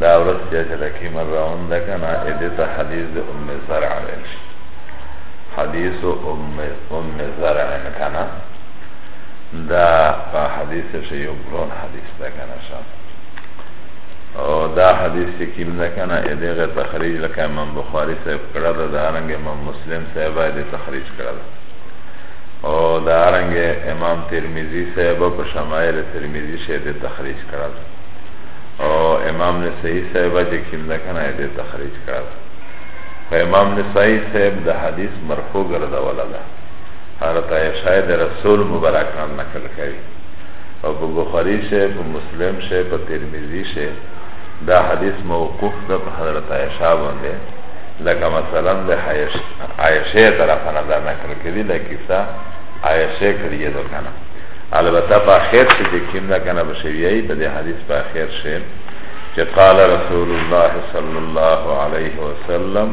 دا ورځ بیا چې لکې مر راون ده که نه دې ته حدیث د ام زرع ویل شي حدیث ام ام زرع که نه دا په حدیث شي یو ګرون حدیث ده که نه شم او دا حدیث چې کیم ده که نه دغه تخریج لکه امام بخاري صاحب کړه ده دا رنګ امام مسلم صاحب یې تخریج کړه ده او دا رنګ امام ترمذی صاحب په شمایل ترمذی شه دې تخریج کړه او امام نسائی صاحب چې کیم ده کنه دې تخریج کړه خو امام نسائی صاحب د حدیث مرفوع ګرځوله ده حضرت عائشہ د رسول مبارک نام نقل کړي او په بخاری شه په مسلم شه په ترمذی شه دا حدیث موقوف ده په حضرت عائشہ باندې لکه مثلا د عائشه طرفه نه دا نقل کړي لکه کیسه عائشه کړي ده کنه البته په اخر کې چې کوم دا کنه بشویای په دې حدیث په اخر شی چې قال رسول الله صلی الله علیه وسلم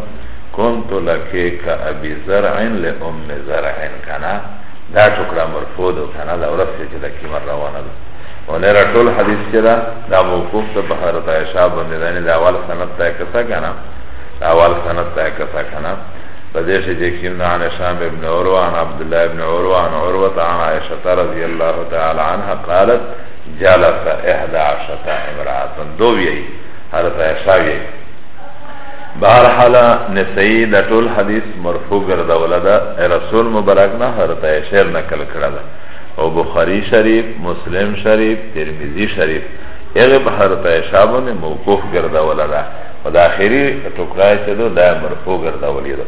كنت لك كأبي زرع لأم زرع کنا دا ټکړه مرفوع ده کنا دا ورسې چې د کیمر روانه ده ونه را ټول حدیث چې دا دا موقوف ته په حضرت عائشہ باندې دا اول سند ته کسا کنا اول سند ته کسا کنا پدیش جکیم عن شام ابن عروه عن عبد الله ابن عروه عن عروه عن عائشه رضی الله تعالی عنها قالت جلس 11 امراه دو وی حضرت عائشه وی بهر حال نسئی د ټول حدیث مرفوع ګرځوله ده رسول مبارک نه حضرت عائشه نقل کړه ده او بخاری شریف مسلم شریف ترمذی شریف هغه بهر ته شابه موقوف ګرځوله ده و دا آخری ټکړای چې دو دا مرفوع ګرځولې دو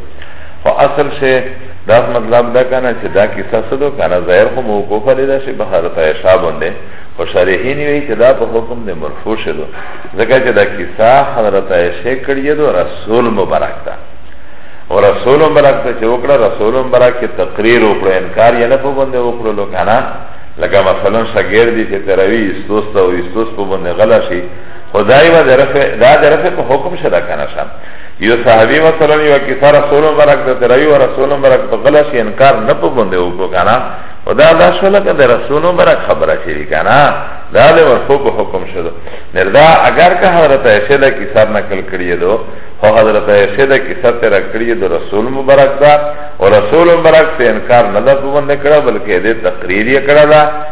خو اصل شی دا مطلب دا کنه چې دا کیسه څه دو کنه ظاهر خو موقوف لري دا شی بهر ته حساب باندې خو شارحین وی چې دا په حکم د مرفوع شدو ځکه چې دا کیسه حضرت عائشه کړی دو رسول مبارک ته او رسول مبارک ته چې وکړه رسول مبارک کې تقریر وکړ انکار یې نه په باندې وکړو لو کنه لکه مثلا شاګرد دې چې تروي استوسته او استوس په باندې غلا شي خدای و درف دا درف په حکم شدا کنه شم یو صحابی مثلا یو کیسه رسول مبارک د ترای و رسول مبارک په غلا شي انکار نه په باندې وکړو کنه و دا دا شوله که ده رسول مبرک خبره شدی کنا دا ده مرفوع به حکم شدو نرده اگر که حضرت عیشه ده کسر نکل کریه دو خو حضرت عیشه ده کسر تیرا کریه دو رسول مبرک ده و رسول مبرک سه انکار نده ببنده کرده بلکه ده تقریریه کرده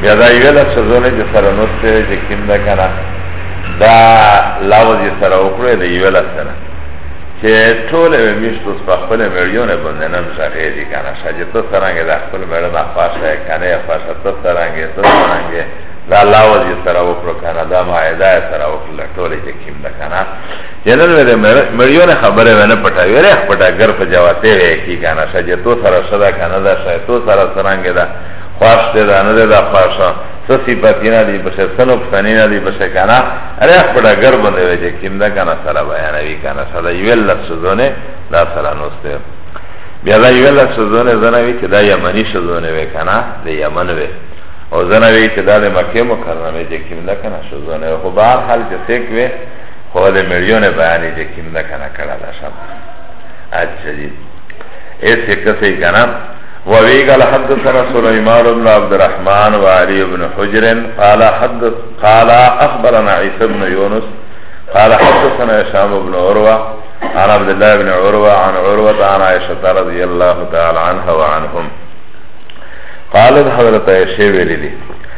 بیا دا یو لفظ زونه چې سره نوسته دی چې کیم ده کنه دا لفظ یې سره وکړی د یو لفظ سره چې ټول به میشتو په خپل مړیونه باندې نن ځای دی کنه شاجه ته څنګه د خپل مړ نه خاصه کنه یا خاصه ته څنګه ته څنګه دا لفظ یې سره وکړو کنه دا ماعده سره وکړه ټول یې کیم ده کنه جنن وی ده مریون خبره وی نه پتا وی ریخ پتا گر پا جواته وی کی کانا شا جه تو سر شده کانا ده شای تو سر سرانگه ده خواش ده ده نده ده خواش سسی پتی ندی بشه سنوک سنی ندی بشه کانا ریخ پتا گر بنده وی جه کم ده کانا سر بیانوی کانا شا ده یوی لس شدونه ده سر نوسته بیا ده یوی لس شدونه زنوی که ده یمنی شدونه وی کانا ده یمن وی او زنوی که ده ده مکه مکرنه جه کم ده کانا شدونه وی خو بار حال جه سیک وی خو د میلیونه بیانې چې کیم ده کنه کړه ده شم اچھا جی ایسے کسی کنه ووی قال حدثنا سليمان بن عبد الرحمن وعلي بن حجر قال حدث قال اخبرنا عيسى بن يونس قال حدثنا هشام بن عروه عن عبد الله بن عروه عن عروه عن عائشه رضي الله تعالى عنها وعنهم قالت حضرت عائشه ویلی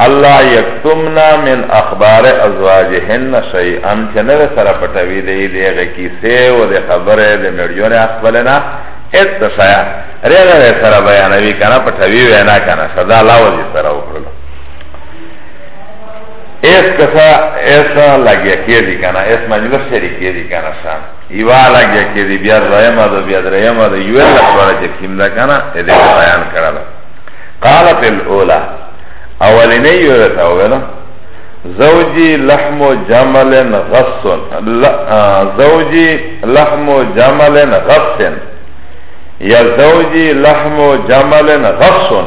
الا یکتمنا من اخبار ازواجهن شیئا چه نوی سره پتوی دی دیغه کیسه و دی خبره دی مریون اخبرنا ایت شیئا ریغه وی سره بیانوی کنا پتوی وینا کنا صدا لاوزی سره وکرلو ایس کسا ایسا لگیا کیه دی کنا ایس مجلس شری کیه دی کنا شان ایوا لگیا کیه دی بیاد رایما دو بیاد رایما دو یوی لکوارا چه کم دا کنا ایده بیان کرده قال فی الاولا اولینه یورتا اولا زوجی لحم جمل غصن زوجی لحم جمل غصن یا زوجی لحم جمل غصن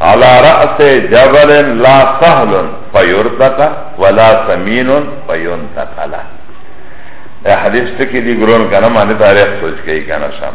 على رأس جبل لا سهل فيرتقى ولا سمين فينتقى له حدیث تکی دی گرون کنا معنی تاریخ سوچ کئی کنا شام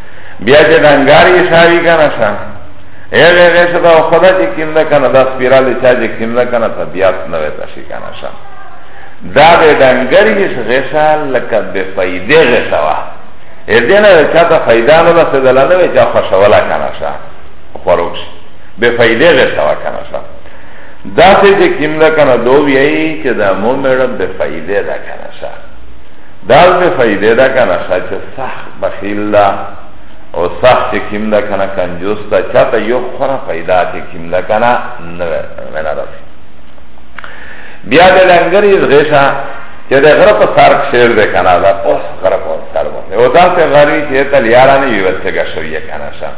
بیا چې دنګار یې شاوي که نه شه هغه هغه څه دا خدا چې کیم نه کنه دا سپیرال چا چې کیم نه کنه طبیعت نه وتا شي کنه شه دا به دنګر یې غشال لکه به فائدې غشوا اې دې نه چا ته فائدہ نه ده سدل نه وي چا خوشاله کنه شه خروج به فائدې غشوا کنه شه دا څه چې کیم نه کنه دوی یې چې دا مو مړ به فائدې ده کنه شه دال ته فائده ده کنه چې صح بخیل ده او صح چې کیم ده کنه کنجوس ده چاته یو خره پیدا چې کیم ده کنه نه نه رسي بیا د لنګری غیشا چې د غره په سر شیر ده کنه دا اوس غره په سر باندې او دا ته غری چې ته لیارانه یو څه غشوی کنه شا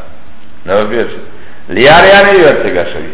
نو بیا لیارانه یو څه غشوی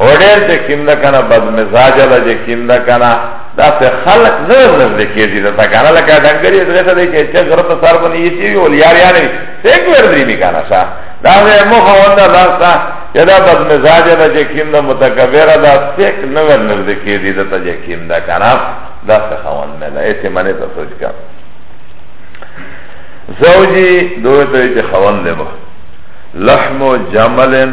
او ډیر چې کیم ده کنه بد مزاج ده چې کیم ده کنه دا څه خلق نه نزد کېږي دا کنه لکه ډنګری دغه څه دی چې غره ته سر باندې یې شي ول یار یار څه کوي ورځي نه کنه شا دا مې مخه ونده لاستا چې دا بد مزاج ده چې کیم ده متکبر ده څه نه ور نزد کېږي دا ته چې کیم ده کنه دا څه خوان نه ده ایته منه ته سوچ کا زوجي دوی ته چې خوان دی لحم جملن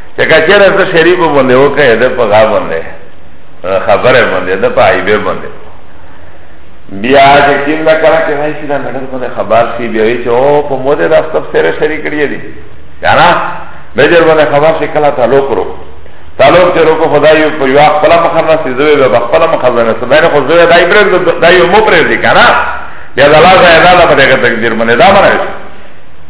چه کچره ده شریف بنده وکه ده پا غا بنده خبر بنده ده پا عیبه بنده بیا چه کم ده کنه که غیسی ده مدر بنده خبر سی بیوی چه او پا موده ده افتب سیر شریف کریه دی یعنی بجر بنده خبر سی کلا تعلق رو تعلق چه رو که خدایو پا یو اقبلا مخر نسی زوی بیا اقبلا مخر نسی داینه خود زوی دای پرد دایو مو پرد دی کنه بیا ده لازه ایدالا پا دیگه تقدیر بنده ده منویسی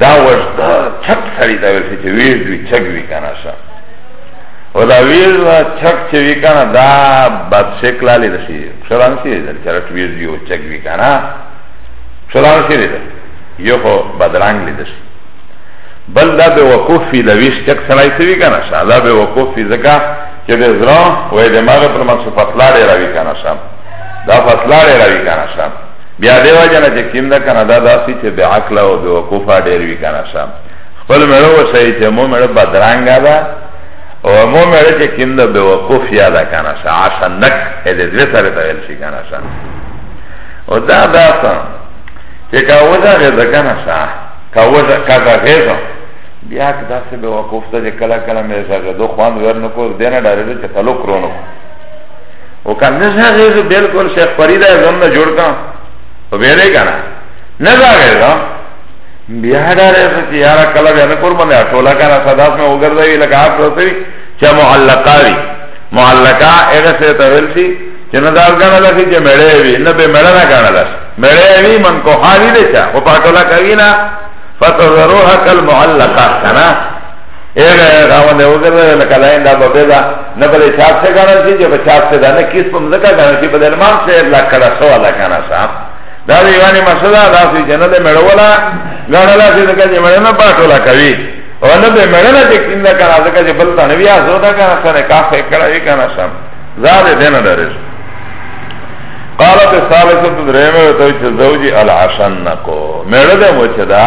دا وجد چک سړی دا ویل چې ویز وی چک وی کنه شا او دا ویز وا چک چې وی کنه دا بد شکل علی رسی شران سی دې چرټ ویز یو چک وی کنه شران سی دې یو خو بدرنګ لیدل بل دا به وقوف فی لویش چک سړی سی وی کنه شا دا به وقوف فی زکا چې د زرا وې دماغ پر مصفات لاړې راوی کنه شا دا فصلاړې راوی کنه شا بیا دیو جنا چې کیم دا کنه دا داسې چې به عقل او به وقوفه ډیر وی کنه شم خپل مړو وسای چې مو مړ بدرنګا دا او مو مړ چې کیم دا به وقوف یا دا کنه شا عشنک دې دې سره ته ویل شي کنه شا او دا دا څنګه چې کا وځه غزه کنه شا کا وځه کا غزه بیا که داسې به وقوف ته چې کله کله مې زغه دو خوان ورنکو دینه ډارې چې تعلق رونو او کان نه زاغه زه بالکل شیخ فرید اعظم نه جوړ کا او ویلې کنه نه زاغه دا بیا ډاره چې یارا کله بیا نه کور باندې ټولا کنه صداس مې وګرځي لکه آپ رسوي چې معلقه وي معلقه هغه څه ته ویل شي چې نه دار کنه لکه چې مړې وي نه به مړ نه کنه لکه مړې وي من کو حالي دي چې او پټولا کوي نه فتذروها کل معلقه کنه ایغه غاون دی وګرځوي لکه دا انده به بېدا نه بلې چاپ څه ګڼل شي چې په چاپ څه دا نه کیس په مځکه ګڼل شي په د امام صاحب لا کړه سو ولا کنه صاحب دا د یوانې مسله دا چې جنت مړولا ګڼلا چې دغه چې مړنه پاتولا کوي او نه به مړنه چې کیندا کنه ځکه چې بل ته نبی ازو دا کنه سره کافه کړه وی کنه صاحب زاد دینه درس قالت الثالثه درېمه ته چې زوجي العشنکو مړه ده مو چې دا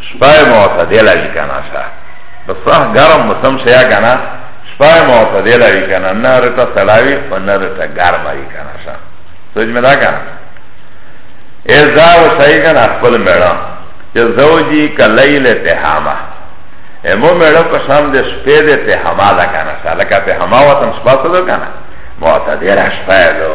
شپای معتدله وی کنا شا بسوح گرم موسم شیا کنا شپای معتدله وی کنا نه رتا سلاوی و نه رتا گرم وی کنا شا سوچ می دا کنا ازا و شای کنا اخبر میڑا چه زوجی که لیل تحامه امو میڑا پشام ده شپی ده تحاما ده کنا شا لکه تحاما وطن شپا سدو کنا معتدله شپای دو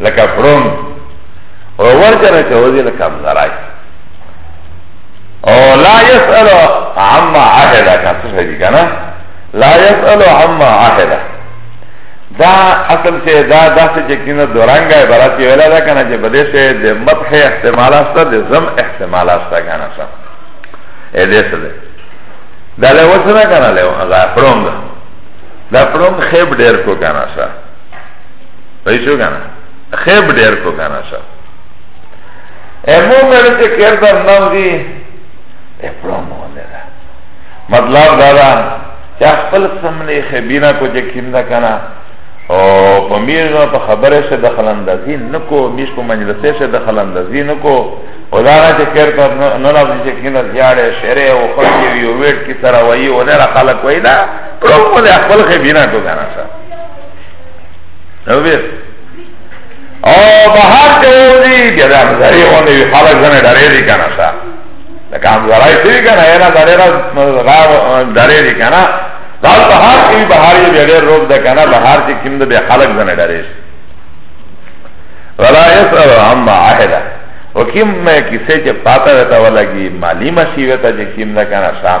لکه پرون او ورجنه چه وزی لکه مزرائی او لا یسألو عما عهده کسو شدی کنا لا یسألو عما عهده دا اصل چه دا دا سه چه کنه دورنگ عبارت یولا دا کنا چه بده سه ده مدح احتمال استا ده زم احتمال استا کنا سا ایده سه ده دا لیو سه نا کنا لیو دا پرونگ دا پرونگ خیب دیر کو کنا سا پای شو کنه خیب ډیر کو کنه شا امو مړ چې کړه نام دی اپړو مو نه دا مطلب دا دا چې خپل سمنه خبینا کو چې کیندا کنه او په میرو په خبره شه دخل اندازي نکو میش په مجلسه شه دخل اندازي نکو او دا نه چې کړه نو نه چې کیندا زیاړه شری او خلک وی ویټ کی سره وی او نه را خلک وی دا پرو مو خپل خبینا کو کنه شا نو بیر او بهر ته وځي بیا د همزري غونې وي خلک ځنې ډارېږي که نه ښه لکه همزرا یې شوي که نه یې نه ډارې را ډارېږي که نه دا بهر کې وي بهر یې بیا ډېر روب ده که نه بهر چې کوم ده بیا خلک ځنې ډارېږي ولا يسأل عما عهده وکیم کسی چه پاتا ویتا ولگی مالی مشی ویتا چه کیم نکنه شام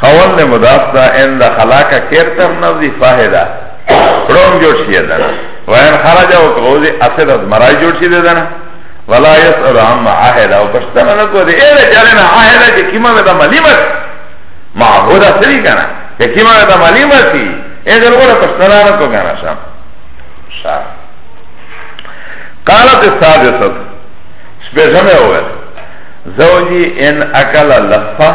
خاوند مضاف دا ان دخلاک کرتر نوزی فاهدا روم جوړ شي دنا وان خرج او کوزي اسد از مرای جوړ شي دنا ولا يسأل عما عهد او پښتنه نه کو دي اله جلنا عهد چې کیما مې دا مليمت معهود سری کنه چې کیما مې دا مليمت سي اګر ولا پښتنه نه کو کنه شام شام قالت السادسه سپېژمه وویل زوجي ان اکل لفه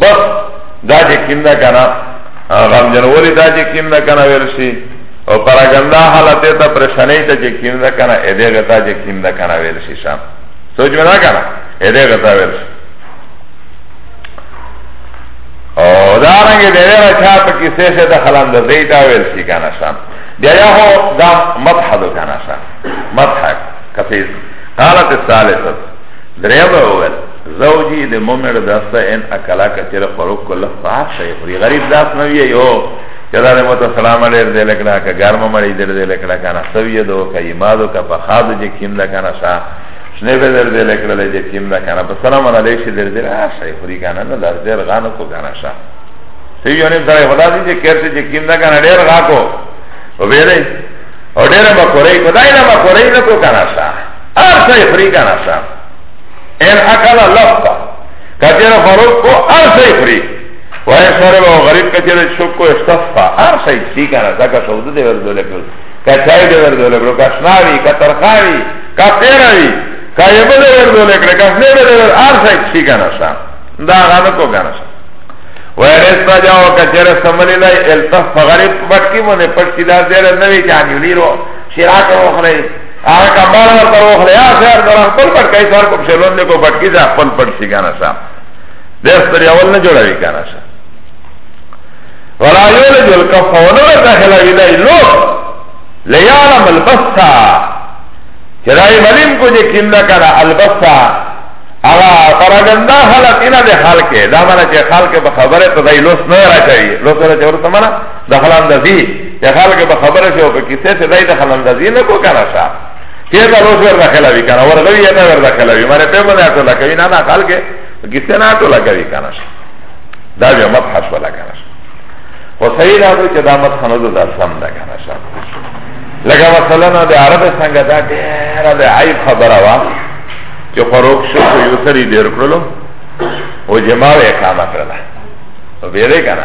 بس دا چې کیم ده کنه غم جنولی دا چې کیم ده کنه ویل شي او پراګندا حالت ته پریشانې ته چې کیم ده کنه اې دې غتا چې کیم ده کنه ویل شي شام سوچ مې نه کنه اې دې غتا ویل شي او دا رنګ دې را چا په کیسه شه د خلان د زیتا ویل شي کنه شام بیا یو دا مدحدو کنه شام مدحک کفیز قالت الثالثه دریم اول زوجی د مومړ داسته ان اکلا کچره خروق کله فار شي خوري غریب داس نه وی یو چدا له مت سلام علی دې لکړه کا ګرم مړی دې دې لکړه کنه سوی دو کا یمادو کا په خاد جې کیم دا کنه شا شنه به دې دې لکړه دې کیم دا کنه په سلام علی شي دې دې را شي خوري کنه نه در دې غان کو کنه شا سوی نه سره خدا دې چې کېر چې کیم دا کنه ډېر غا کو او به دې او ډېر ما کورې خدای نه ما کورې نه کو کنه شا ار شي خوري کنه شا ان اکل لفتا کچر فروق کو ار سی خری وای سره و غریب کچر شک کو استفا ار سی سی کنه زکا سودو دی ور دوله کړو کا چای دی ور دوله کړو کا شناوی کا ترخاوی کا پیراوی کا یبه دی ور دوله کړو کا سلی دی ور ار سی سی کنه سا دا غانه کو کنه سا وای رستا جاو کچر سملی لای التف غریب پټکی مونږ پټکی دا زیر نوی چانیو نیرو شراکه وخره هغه کبار ورته وخره یا سر در خپل پټ کای سر کوم شلون نه کو پټ کی ځه خپل پټ شي کنه سا د ستر اول نه جوړوي کنه سا ولا یولج الکف ونو داخل ویدا لو لیعلم البسا چرای ملیم کو جه کم دا کنه البسا اغا پراگنده خلق اینا ده خلقه دا مانا چه خلقه بخبره تدائی لوس نه را چاوی لوس را چاوی لوس نه را چاوی دخل اندازی یا خلق به خبر شو په کیسه ته دای دخل اندازی نه کو کنه شا ته دا روز ور داخله وی کنه ور غوی یا ور داخله وی مره په منه ټولا کوي نه نه خلق کیسه نه ټولا کوي کنه شا دا یو مبحث ولا کنه شا و صحیح دا چې دا مت خنو دا سم دا کنه شا لکه مثلا د عرب څنګه دا ډیر د عیب خبره وا چې فروخ شو یو سری ډیر کړلو او جماع اقامه کړل او بیره کنه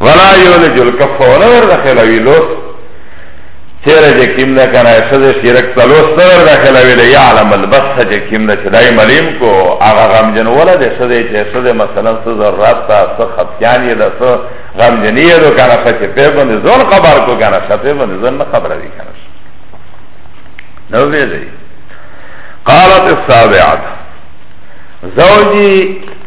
ولا یولج الکف ولا ور داخل وی لوس چیرې چې کیم نه کنه سزه شرک تلوس نه ور داخل وی له یعلم البس چې کیم نه چدای ملیم کو هغه غم جن ولا د سزه چې سزه مثلا سزه رات تا څه خفیان یې ده څه غم جنې یې ده کنه چې په باندې ځون خبر کو کنه شپه باندې ځون خبره وی کنه نو وی دی قالت السابعه زوجي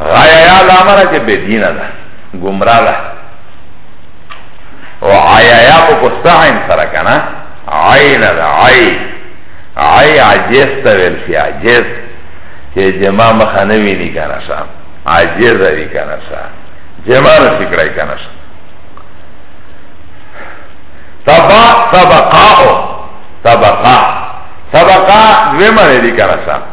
غایا یا دا مانا چه بدینه ده گمراه ده و عایا یا پا پستا عین سره کنه عین ده عی عی عجز تا ویلشی عجز چه جمع مخه نوینی کنه شا عجز وی کنه شا جمع نسی کرائی کنه شا تبا طبقاء طبقاء طبقاء دوی معنی دی کنه شا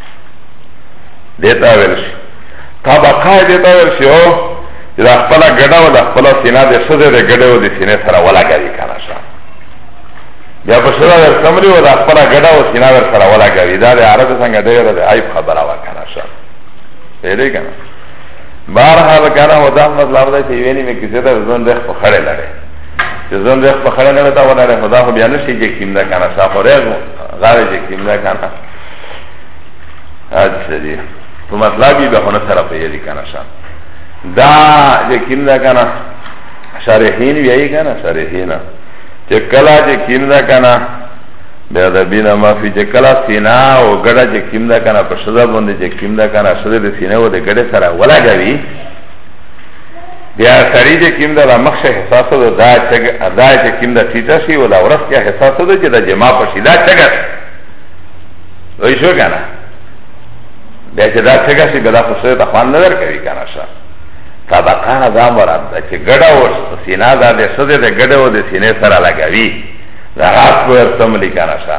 دیتا ورشی طبقه دیتا ورشی او چې دا خپل ګډه او دا خپل سینه د سده د ګډه او د سینه سره ولاګوي کنه شا بیا په سره ور سمري او دا خپل ګډه او سینه ور سره ولاګوي دا د عرب څنګه دی ور د عیب خبره وا کنه شا پیری کنه بار حال کنه او دا مطلب دا چې ویلې مې کیسه ته ځون رخ په خړې لړې چې ځون رخ په خړې لړې دا ونه خدا خو بیا نشي چې کیم نه کنه شا خو رغ غاره چې کیم نه کنه اچھا جی تو مطلب یہ بہونا سرا پہ یلی کنا شا دا یقین دا کنا شارحین بھی آئی کنا شارحین چه کلا چه کم دا کنا بیا دا بینا مافی چه کلا سینا و گڑا چه کم دا کنا پر شده بنده چه کم دا کنا شده دا سینا و دا گڑه سرا ولا گوی بیا سری چه کم دا دا مخش حساس دا دا چه کم دا چیتا شی و دا ورس کیا حساس دا چه دا جماع پشی دا چه گرد وی شو کنه بیا چې دا څنګه شي بیا خو سره ته خوان نه درکوي کنه شه طبقانه دا مراد ده چې ګډه او سینا دا د سده د ګډه او د سینې سره لګوي دا راس کو ورته ملي کنه شه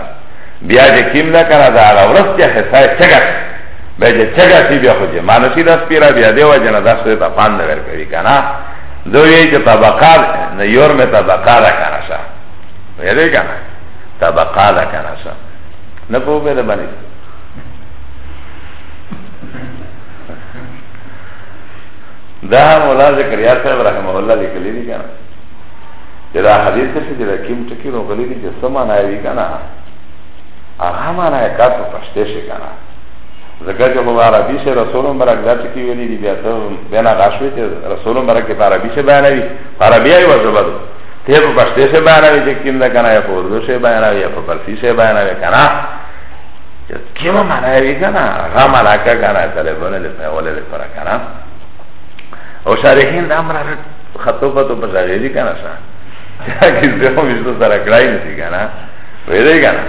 بیا چې کیم نه کنه دا هغه ورځ چې حصہ څنګه بیا چې څنګه شي بیا خو چې مانسی دا سپیرا بیا دی وجنه دا سره ته خوان نه ورکوي کنه دوی چې طبقات نه یور مې طبقات کنه شه ویری کنه طبقه ده کنه سا نه پوهه ده باندې دا مولا زکریا صاحب رحمه الله لیکلی دی کنه چې دا حدیث څه چې دا کیم ټکی نو غلی دی چې سما نه وی کنه هغه معنا یې کا ته پښته شي کنه زکه چې په عربي شه رسول مبارک دا ټکی ویلی دی بیا ته بنا غاښوي چې رسول مبارک په عربي شه بیانوي عربي یې وځبد ته په پښتې شه بیانه وی چې کیم ده کنه یا په اردو شه بیانه وی یا په پرسی شه بیانه وی کنه چې کیمه معنا وی کنه هغه معنا کا کنه تلیفون له په وله له پر کنه او شارحین د امر خطو په تو په ځای دي کنه شه چې زه هم یې سره کړای نه دي کنه وی دی کنه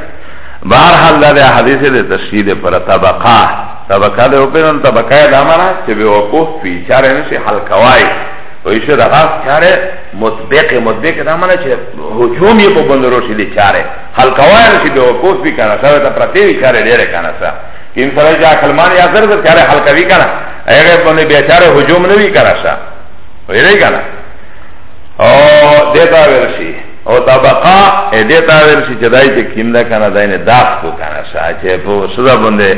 بهر حال دا حدیث دې تشهید پر طبقه طبقه ده وپیدن طبقه ده امرا چه به وقوف پی چاره نشی حلقوائی ویشه دا غاز چاره مطبق مطبق دا مانا چه حجوم یه پا بندروشی لی چاره حلقوائر شی بے وقوف بی کانا سا ویتا پرتیوی چاره دیره کانا سا این سره جا کلمان یا زر زر چاره حلقوی کانا ایغه بنده بیچاره حجوم نوی کانا سا ویره کانا او دیتا ورشی او طبقا دیتا ورشی چه دای چه کم دا کانا داین داخت کو کانا سا چه پو سزا بنده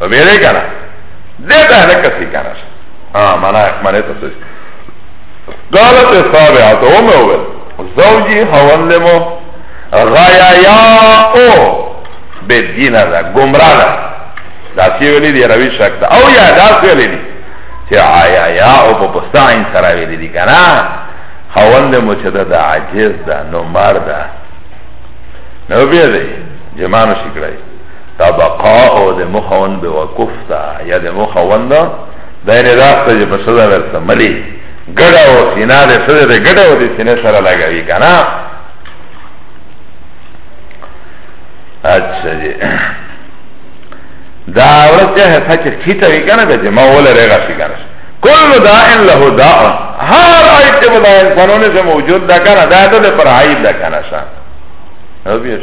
په بیره کنه ده ده نه کسی کنه ها مانا اخمانه تسوی قالت صابعت اومه اوه زوجی حولمو غایا یا او بدینه ده گمراه ده داسی ویلی دی روی شک ده او یا داس ویلی دی چه آیا یا او پا پستا این سرا ویلی دی کنا حولمو چه ده ده عجز ده نمار ده نو بیده جمانو شکرائی تبقا او ده مخون به وکفتا یا ده مخون ده ده این راست جه پسه ده ورسه ملی گڑا و سینا ده سده ده گڑا و ده سینه سره لگوی کنا اچھا جی دا عورت چه حسا چه خیطا وی کنا ده جه ما اولا ریغا شی کنا شی کل دائن له داء هر عیب ته بدا انسانونه سے موجود دا کنه دا ته پر عیب دا کنه شان او بیش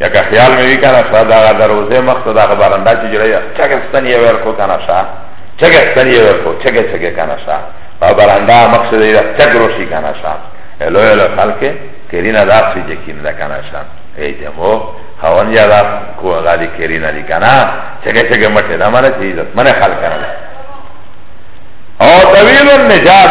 یا که خیال می وی کنه شا دا دروازه مخ ته دا برنده چې جوړه یا چګه ستنی ور کو کنه شا چګه ستنی ور کو چګه چګه کنه شا په برنده مخ ته دا چګ روشي کنه شا الو الو خلک کرینا دا سی یقین دا کنه شا ایته مو خوان یا دا کو غالی کرینا دی کنه چګه چګه مټه دا معنی چې عزت منه خلک کنه او طویل النجات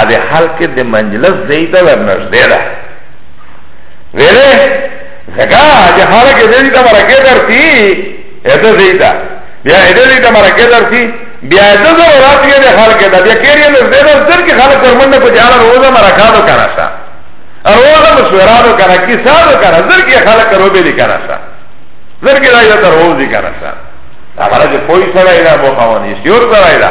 ابي حال کې د منجلس ځای ته ورنږدې ده ویلې ځکه چې حال کې ځای ته مرکه درتي اته ځای ته بیا اته ځای ته مرکه درتي بیا د ضرورت یې د خلک د بیا کېرې نه زړه زر کې خلک ورمنډه په جاله روزه مرکاتو کنه شا روزه مشوراتو کنه کیساتو کنه زر کې خلک روبې دي کنه شا زر کې راځي تر روزي کنه شا هغه چې کوئی سره ایدا مو خاوني شور سره ایدا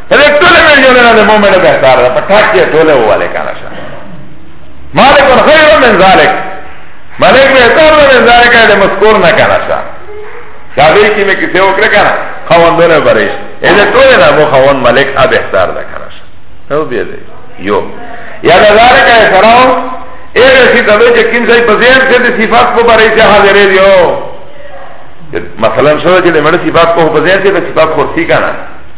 هله ټوله مې جوړه ده مو مې به کار ده په ټاک کې ټوله واله کنه شه مالک خیر من ذلک مالک به تر من ذلک ده مذکور نه کنه شه شاوی کې مې کیسه وکړه کنه خوندونه برېش اې ټوله نه مو خوند مالک اب احتار ده کنه شه نو بیا دې یو یا ذلک احترام اې رسی ته چې کیم ځای په ځین کې د صفات په باره کې حاضرې دیو مثلا شو چې د مړ صفات په بځای کې د صفات خورسي کنه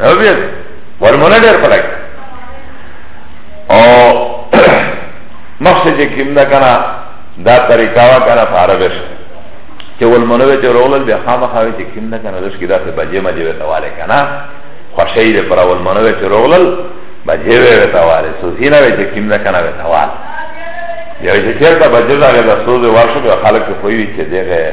او بیا ورمونه ډېر پلک او مخشه چې کیم ده کنه دا طریقه وا کنه په عربش چې ولمونه به چې رولل بیا خامخا وي چې کیم ده کنه داس کې داسې بجې مجې به تواله کنه خوشی ده پر ولمونه به چې رولل بجې به تواله سوسینا به چې کیم ده کنه به تواله یو چې چیرته بجې ده دا سوز ورشه به خلک کوی چې دغه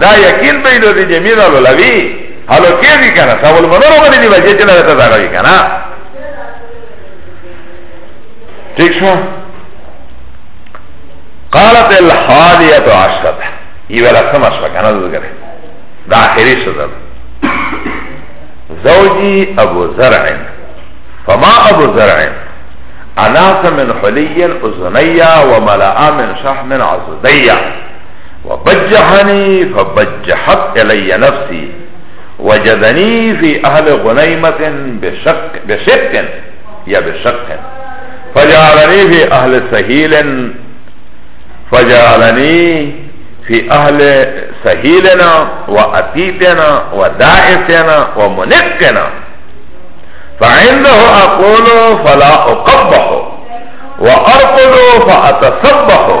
دا یقین به دې دې جمیل الولوی هلو کې دي کنه سو المنور باندې دی وجه چې لرته دا کوي کنه ٹھیک شو قالت الحادیت عشرت یہ والا سمجھ پا کنا ذکر ہے دا آخری صدر زوجی ابو زرع فما ابو زرع اناس من حلی ازنیہ وملعا من شحم عزدیہ وبجحني فبجحت الي نفسي وجدني في أهل غنيمة بشق بشق يا بشق فجعلني في أهل سهيل فجعلني في أهل سهيلنا وأتيتنا ودائتنا ومنقنا فعنده أقول فلا أقبح وأرقد فأتصبح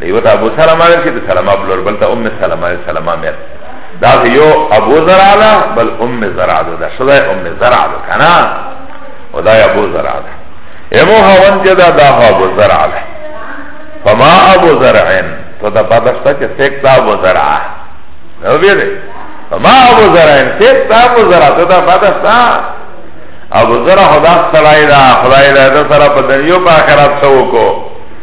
دیو تا ابو سلمہ ویل چی دی سلمہ بلور بل تا ام سلمہ ویل سلمہ میر دا یو ابو زرع دا بل ام زرع دا دا شده ام زرع دا کنا و دا ابو زرع دا امو هون چی دا دا ابو زرع دا فما ابو زرعن تو دا پادشتا چی سکتا ابو زرع نو بیده فما ابو زرعن سکتا ابو زرع تو دا پادشتا ابو زرع خدا سرائی دا خدای دا دا سرا پا دنیو پا آخرات سوکو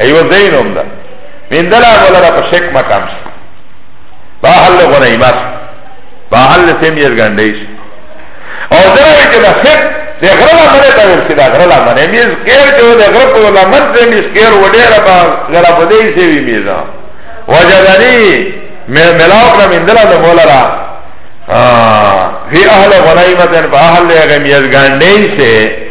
ایو زین هم ده من دل اولا را پا شک مکام شد با حل غنیمه شد با حل سیم یز گنده شد او دراوی که ده خط ده غرل آمنه تاویل شد غرل آمنه میز کیر که ده غرل پا اولا من ده میز کیر و دیر پا غرل پا دیش وی میزا وجدنی ملاو کرم اندل ده مولا را فی اهل غنیمتن پا اهل غمیز گنده شد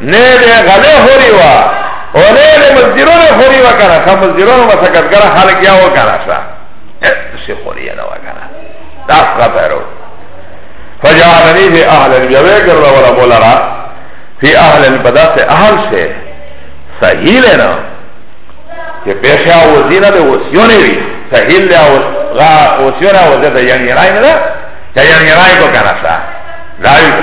نه ده غله هوري وا او نه ده مزدورون هوري وا کنه خا مزدورون مسکت کرا خلق یا و کنه شا سی خوری نه وا کنه داس کا پیرو فجعلنی فی اهل الجوی کر ولا مولا را فی اهل بدا سے اهل سے سهیل نه کہ پیشا وزینہ دے وسیونے وی سهیل دے وسیونے وزیتا یعنی رائے نه ده یعنی رائے کو کنه شا رائے کو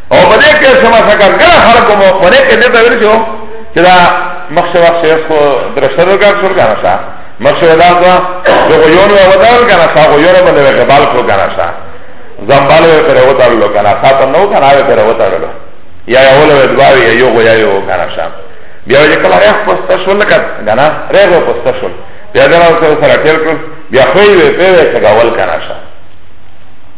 او په دې کې سم څنګه ګره خلک مو په دې کې دې ته ویل شو چې دا مخشه وخت یې خو درشته وکړ څور کنه شا مخشه دا دا یو یو نو ودار کنه شا یو یو باندې وکړ بال کو کنه شا زمبال وې پر وتاړ لو کنه خاطر نو کنه وې پر وتاړ لو یا یو له ودوار یا یو غو یا یو کنه شا بیا یې کله رخ پسته شو لکه کنه رغه پسته شو بیا دا سره ټیل کړ بیا خو یې په وې څنګه ول کنه شا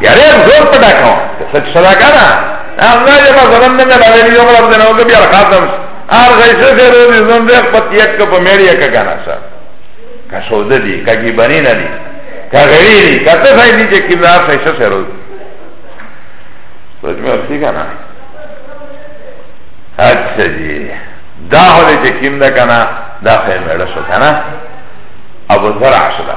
یاره زور پټا کوا سچ صدا کنا الله جب سلام نه لا ویلی یو غلط نه وګ بیا خاتم ار غیسه دې روزي زم دې پت یک په میړی یک کنا سر کا سوده دی کا کی بنی نه دی کا غری دی کا ته ځای دی چې کیمار غیسه سره روز سوچ مې اسی کنا اچھا جی دا هله چې کیم دا کنا دا خیر مړ شو کنا ابو زرع شو دا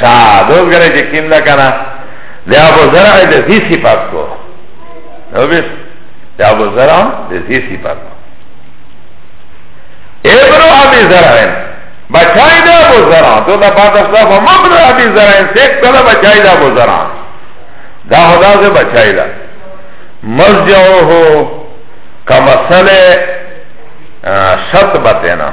شا دوز گره چه کم ده کنه ده ابو زرع ده زی صفت کو نو بیس ده ابو زرع ده زی صفت کو ابن ابی زرعن بچائی ده ابو زرع تو ده پاتا صاحب هم ابن ابی زرعن سیک تلا بچائی ده ابو زرع ده خدا ده بچائی ده مزجعو کمسل شط بتینا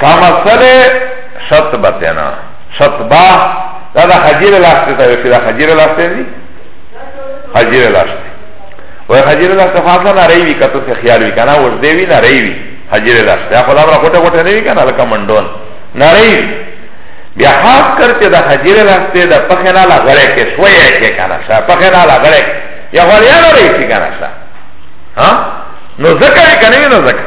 کمثل شطبتنا شطبه دا دا خجیر لاسته تا ویسی دا خجیر لاسته دی خجیر لاسته و خجیر لاسته فاصله ناری وی کتو سی خیال وی کنا وزده وی ناری وی خجیر لاسته یا خدا برا خوٹه خوٹه نوی کنا لکا مندون ناری وی بیا خاص کر چه دا خجیر لاسته دا پخینا لا غره که شویه که کنا شا پخینا لا غره که یا غالیا ناری سی کنا شا ها نو زکر کنوی نو زکر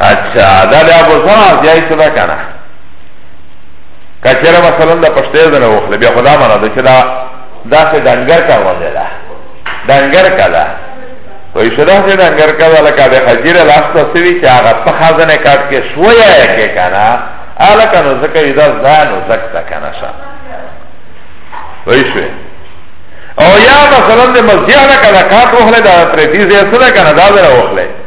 اچھا دا بیا بوزنا زیای څه ده کنه کچره مثلا د پښتې زنه وخله بیا خدا مانا ده چې دا دا څه دنګر کا وځه ده دنګر کا ده وای شدا څه دنګر کا ده لکه د خجیر لاس ته سوي چې هغه په خزانه کاټ کې سویا یې کې کنه اله کنه زکه دا ځان او زکه کنه شا وای شو او یا مثلا د مزیانه کله کاټ وخله دا پرې دې زه سره کنه دا زره وخله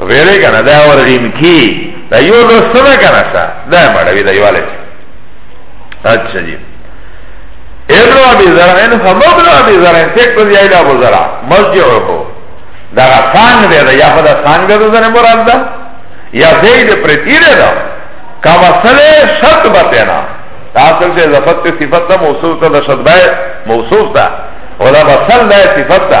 ویلې کنه دا ورغیم کی دا یو لوستنه کنه سا دا مړه وی دا یواله اچھا جی ابن ابي زرعين هم ابن ابي زرعين تک پر یای ابو زرع مرجعه دا خان دے دا یا خدا خان دے دا زنه مراد دا یا زید پر تیر دا کما سلے شرط بتینا اصل سے زفت صفت موصوف تا دا شرط بای موصوف تا ولا بسل دا صفت تا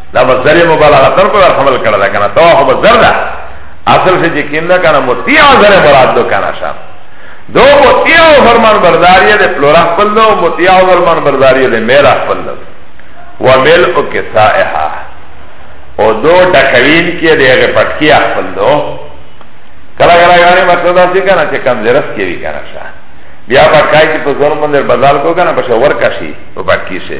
دا مصدر مبالغه تر پر حمل کړه دا کنه تو هو مصدر دا اصل سے جی کیندا کنه مطیع زره مراد دو کنه شام دو مطیع او فرمان برداری دے پلورا خپل دو مطیع او فرمان برداری دے میرا خپل دو و مل او کسائها او دو ډکوین کې دې هغه پټکی خپل دو کله کله غاړي مطلب دا څه کنه چې کم زرس کې وی کنه شاه بیا پکای چې په زور باندې بدل کو کنه په شور کاشي په پټکی شه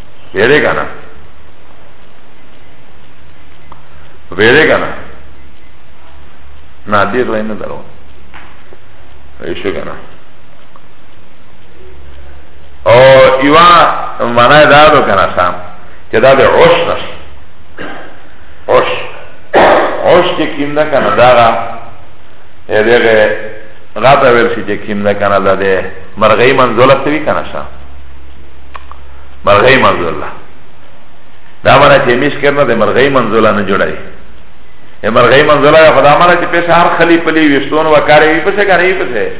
ویره کنه ویره کنه نه دیر لای نه درو ایشو کنه او ایوا معنی دا دو کنه سام چه دا ده عوش نش عوش عوش چه کم ده کنه دا غا دیگه غاتا ورشی چه کم ده کنه دا ده مرغی منزول استوی کنه سام مرغی منزولا دا مانا چه میش کرنا ده مرغی منزولا نجوڑای ای مرغی منزولا یا خدا مانا چه پیش هر خلی پلی ویشتون و کاری وی پسه کاری وی پسه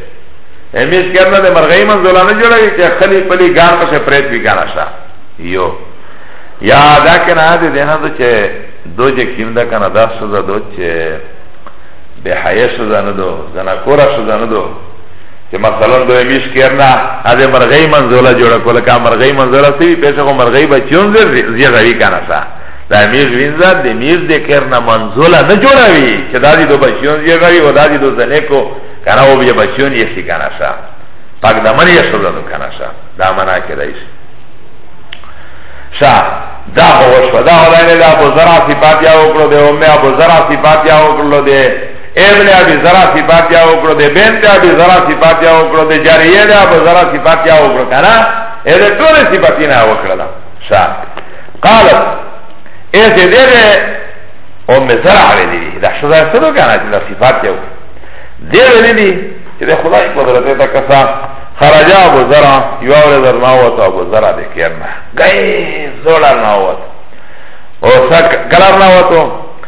ای میش کرنا ده مرغی منزولا نجوڑای چه خلی پلی گان پسه پریت بی گانا شا یو یا دا کنا ده دینا دو چه دو جه کیم ده کنا دا سوزا دو چه به حیا سوزا ندو زنکورا سوزا ندو چه مثلا دوی میش کرنا از مرغی منزولا جوڑا کولا که مرغی منزولا سوی پیش خو مرغی بچیون زیر روی کانا سا دا میش وینزا دی میش دی کرنا منزولا نجوڑا وی چه دا دی دو بچیون زیر روی و دا دی دو زنکو کانا و بیا بچیون یسی کانا سا پاک دمن یسو دادو کانا سا دا منا که دایش شا دا خوش و دا خدای نه دا ابو زرع صفات یا وکړو دی او مې ابو زرع صفات یا وکړو دی ابن ابي زرع صفات یا وکړو د بنت ابي زرع صفات یا وکړو د جاریه د ابو زرع صفات یا وکړو کنه اې د ټول صفاتینا وکړه شا قالت اې دې دې او مزرع علی دې دا شو زه څه کنه د صفات یو دې دې دې چې د خدای قدرت ته کسا خرج ابو زرع یو اور درنا وته ابو زرع دې کېما گئے زوړ نه وته او سک کلام نه وته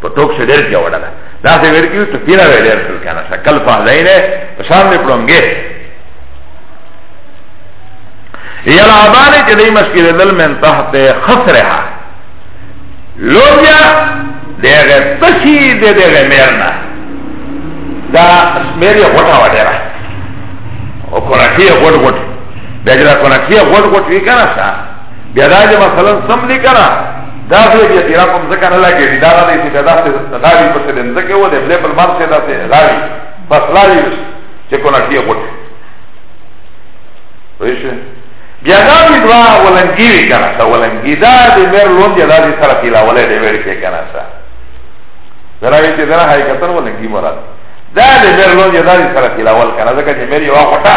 په ټوک شه ډېر کې وړه ده دا څه ور کیو ته پیرا وې ډېر شو کنه شکل په لای نه په شان نه پړونګې یلا باندې چې دې مشکل دل من تحت خسرها لوبیا دغه تشی دغه میرنا دا میرې غټه وړه او کراچی غټ غټ بیا چې دا کراچی غټ غټ وی کنه بیا دا چې مثلا سم دي کنه دا خو بیا تیرا کوم ځکه نه لګي دا نه چې دا څه تداوی په څه دم ځکه و دې بل بل مار څه دا څه راوي بس راوي چې کو نه کیه وټه ویشه بیا دا بی دوا ولنگی وی کنه سا ولنگی دا دی میر لون دی دا دی سر پیلا ولی دی ویر که کنه سا دراوی چه دنا حقیقتا ولنگی مراد دا دی میر لون دی دا دی سر پیلا ول کنه ذکر چه میر یو آخوٹا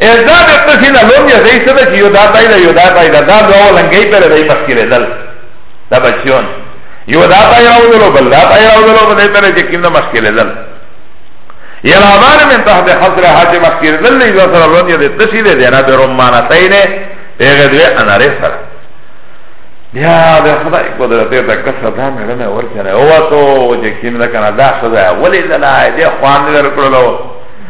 ازا به پسی دا لوم یا زی سده چی یو دا پای دا یو دا پای دا دا دو لنگی پر دی مخی ردل دا بچیون یو دا پای راو دلو بل دا پای راو دلو دی پر دی کم دا مخی ردل یلامان من تحت حصر حاج مخی ردل دی دو سر لوم یا دی تسی دی دینا بی رمانا تینه پیغه دوی اناره سر بیا دا خدای قدرت دا کسر دا میرنه ورکنه او تو جکیم دا کنه دا خدای ولی دلای دی خوان دی در کرلو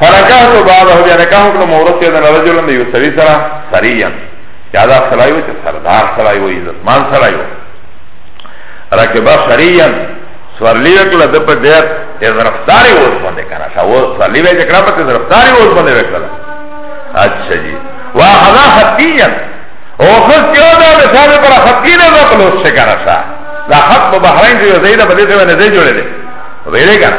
فرکعت بعده بیا نکاح کړو مورث یې د رجل د یو سړي سره سریان یا دا سړی و چې سردار سړی و عزتمان سړی و رکبا سریان سورلی وکړه د په ډېر ازرفتاری اوس باندې کنه شا و سورلی وکړه کړه په ازرفتاری اوس باندې وکړه اچھا جی وا هدا خطیان او خص یو دا د صاحب پر خطینه وکړو څه کنه شا دا خط په بحرین کې زیاده په دې څه نه دی جوړېده ویلې کنه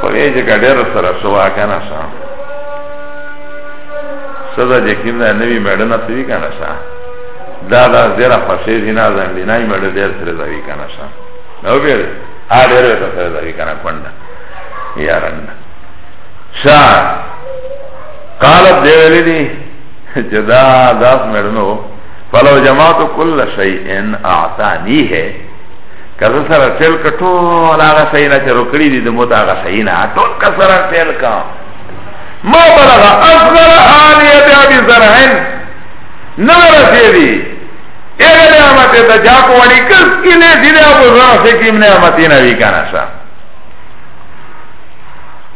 خو یې چې ګډېر سره شو کنه شو سزا چې کوم نه نوی مړنه سوي کنه شو دا دا زیرا خوشې دي نه ځان دي نه مړ ډېر سره ځوي کنه شو نو به ا ډېر سره ځوي کنه کونډه یارن شا قالت دی ویلی دی چې دا داس مړنو فلو جماعت کل شیء اعطانیه که زه سره ټیل که ټول هغه صحیح نه چې روکړي دي د موت هغه صحیح نه ټول که سره ټیل که ما بلغ اصغر آلیت ابی زرحن نه رسېدي هغه نعمت ته جا کو وړي کس کې نه دي د ابو زرع څخه کې نعمت نه وی کنه شه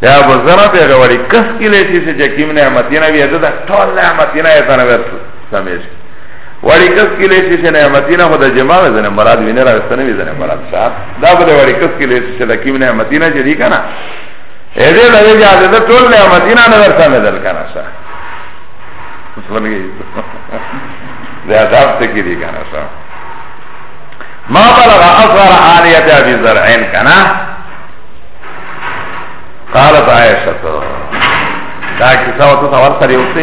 د ابو زرع ته هغه وړي کس کې نه دي چې کې نعمت نه وی دا ټول نعمت نه یې تنه ورته سمېږي وړي کس کې لې شي نعمتي نه خدای جما ده نه مراد وینه راستنه وي نه مراد صاحب دا به وړي کس کې لې شي د کیم نعمتي نه جدي کنه اې دې له دې جاده ته ټول نعمتي نه نه ورته نه دل کنه صاحب څنګه دې عذاب ته کې دي کنه صاحب ما بلغ اصغر عالیت ابي زرعين کنه قالت عائشه دا کیسه وته ورسره یو څه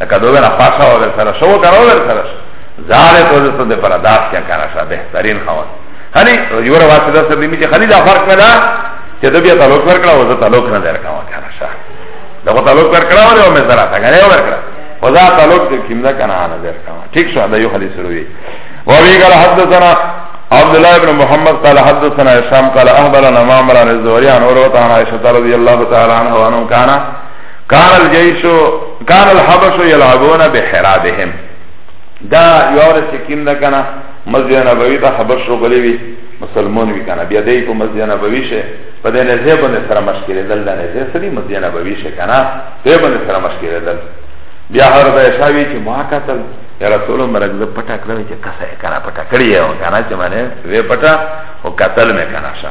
لکه دوه نه خوښه و ورسره شو کنه ورسره شو زاله تو ته د پر داس کیا کنه شا بهترین خواص خلی یو را واسه داس دی میږي خلی دا فرق نه دا چې د بیا تعلق ورکړه او زه تعلق نه درکاو کنه شا دا تعلق ورکړه او مې زرا تا کنه ورکړه او دا تعلق دې کیمدا کنه نه درکاو ٹھیک شو دا یو خلی سروي و وی قال حدثنا عبد الله بن محمد قال حدثنا هشام قال اخبرنا معمر عن الزهري عن عروه عن عائشه رضي الله تعالى عنها وانه كان کان الجیشو کان الحبشو یلعبون بحرابهم دا یور سکیم دا کنا مسجد نبوی تا حبش رو گلی وی مسلمون وی کنا بیا دی پا مسجد نبوی شه پا دی نزه بند سر مشکل دل دا نزه سری مسجد نبوی شه کنا دی بند سر مشکل دل بیا هر دا اشاوی چه ما قتل یا رسول مرک زب پتا کلوی چه کسا کنا پتا کریه کنا چه منه وی پتا و قتل میں کنا شا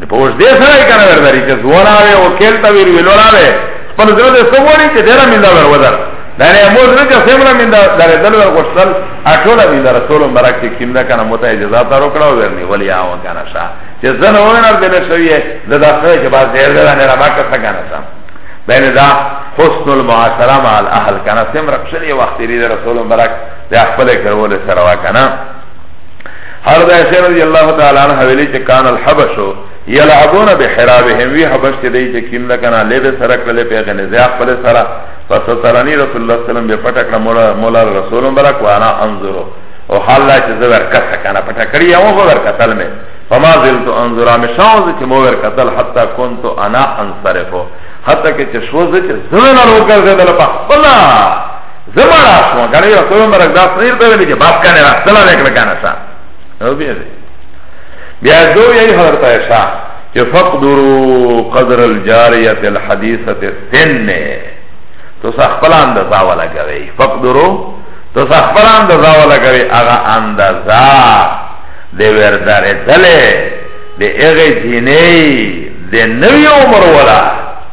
د پوز دې سره یې کنه ورځري چې زوړا وي او کېل تا وی وی لورا وي خپل زړه دې سموري چې ډېر میندا ور ودر دا نه مو زړه چې سمره میندا درې دل ور غوښتل اټوله دې در رسول مبارک چې کیندا کنه مو ته اجازه تر وکړه ورني ولي آو کنه شا چې زن ورنر دې نه شوی د داخله چې باز ډېر دل نه را باکه څنګه نه سم بین دا حسن المعاشره مع الاهل کنه سمره خپل وخت دې رسول مبارک د خپل کرول سره وکنه هر دا شیر رضی اللہ تعالی عنہ ویلی چه کان الحبشو یلعبون بحرابهم وی حبش چه دی چه کم لکنا لی بی سرک للی پیغی نزیاق پلی سرا فسطرانی رسول اللہ سلم بی پتک مولا رسول برک وانا انظرو او حال لا چه زور کسا کنا پتکری امو خبر کتل میں فما زلتو انظرا میں شاوز چه موور کتل حتی کنتو انا انصرفو حتی که چه شوز چه زور نلو کرده دل پا خلا زما راست ما کنه یو کوم مرګ داس نه ورته ویل چې باب کنه راست لا وکړه کنه سا او بیا دې بیا جو یې حضرت عائشہ چې فقدروا قدر الجاریه الحدیثه السن تو خپل اندازا ولا کوي فقدروا تو خپل اندازا ولا کوي هغه اندازا د وردارې دله د هغه جنې د نوی عمر ولا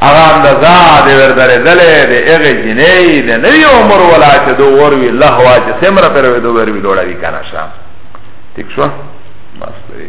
اغا اندازا دی وردر دلی دی اغی جنی دی نوی عمر ولا چه دو وروی لحوا چه سمر پر وی دو وروی لوڑا بی کانا شا تک شو مستری